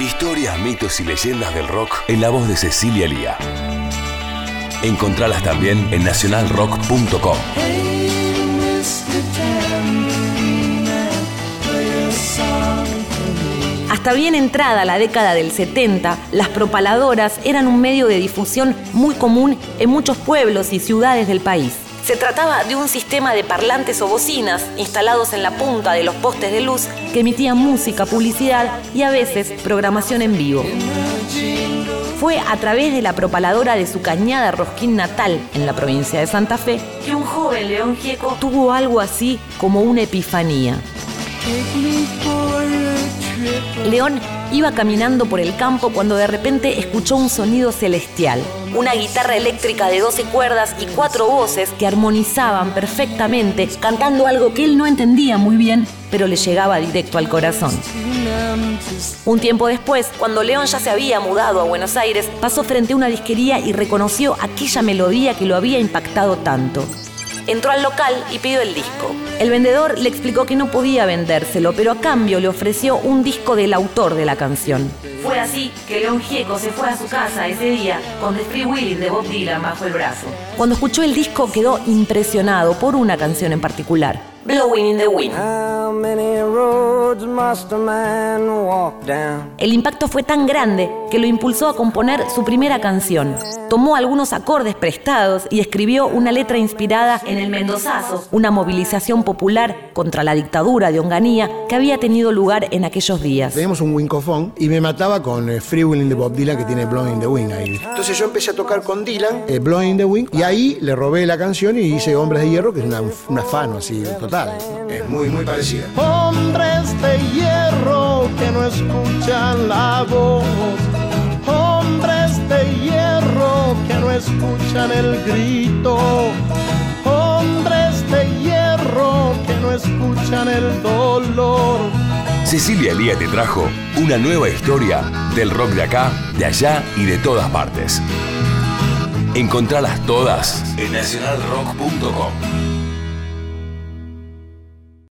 Historias, mitos y leyendas del rock en la voz de Cecilia Lía. Encontralas también en nacionalrock.com. Hasta bien entrada la década del 70, las propaladoras eran un medio de difusión muy común en muchos pueblos y ciudades del país. Se trataba de un sistema de parlantes o bocinas instalados en la punta de los postes de luz que emitían música, publicidad y a veces programación en vivo. Fue a través de la propaladora de su cañada Rosquín natal en la provincia de Santa Fe que un joven León Gieco tuvo algo así como una epifanía. León iba caminando por el campo cuando de repente escuchó un sonido celestial. Una guitarra eléctrica de 12 cuerdas y cuatro voces que armonizaban perfectamente, cantando algo que él no entendía muy bien, pero le llegaba directo al corazón. Un tiempo después, cuando León ya se había mudado a Buenos Aires, pasó frente a una disquería y reconoció aquella melodía que lo había impactado tanto. Entró al local y pidió el disco. El vendedor le explicó que no podía vendérselo, pero a cambio le ofreció un disco del autor de la canción. Fue así que León Gieco se fue a su casa ese día con The Free Willing de Bob Dylan bajo el brazo. Cuando escuchó el disco quedó impresionado por una canción en particular, Blowing in the Wind. El impacto fue tan grande que lo impulsó a componer su primera canción. Tomó algunos acordes prestados y escribió una letra inspirada en el Mendozazo, una movilización popular contra la dictadura de Onganía que había tenido lugar en aquellos días. Teníamos un wincofón y me mataba con eh, Free Willing de Bob Dylan que tiene Blowing in the Wind ahí. Entonces yo empecé a tocar con Dylan, eh, Blowing in the Wind, y ahí le robé la canción y hice Hombres de Hierro, que es una, un afano así total. Es muy, muy parecida. Hombres de hierro que no escuchan la voz. El grito. Hombres de hierro que no escuchan el dolor. Cecilia Lía te trajo una nueva historia del rock de acá, de allá y de todas partes. Encontralas todas en nacionalrock.com.